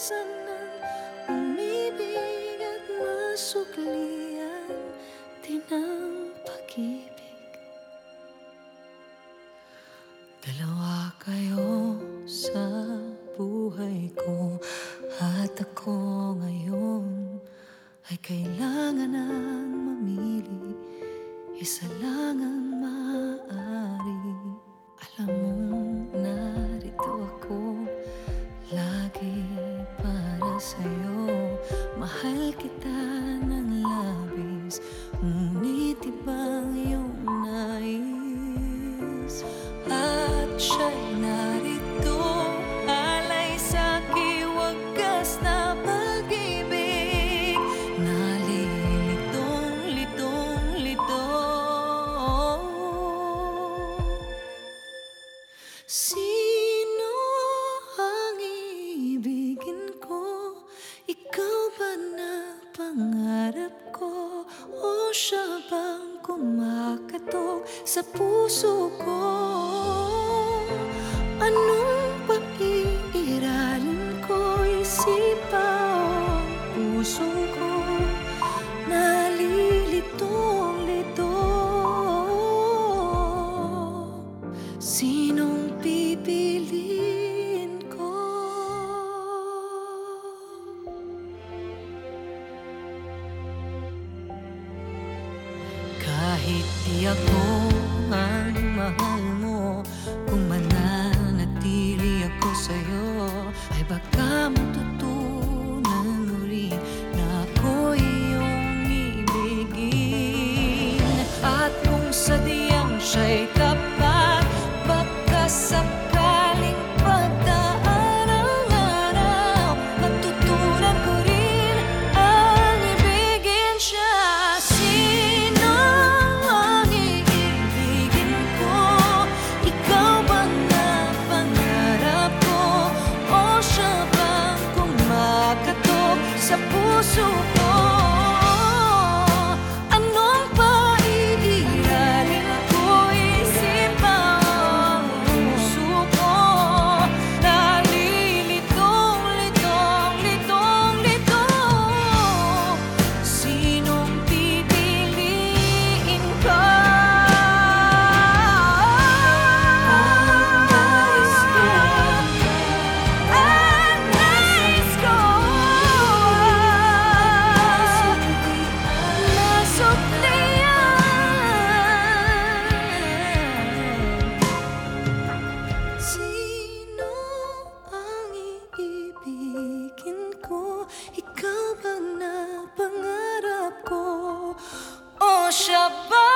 Naranasan ng umibig at masuklian Din ang pag-ibig Dalawa kayo sa buhay ko At ako ngayon ay kailangan ng mamili. Isa lang ang sa'yo. Mahal kita ng labis Ngunit ibang iyong nais. At siya'y narito Alay sa'ki wagas na pag-ibig. Nalilitong, litong, lito Sino pangarap ko? O siya bang kumakatok sa puso ko? Anong your core. Puso ko? Shabbat.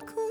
alcun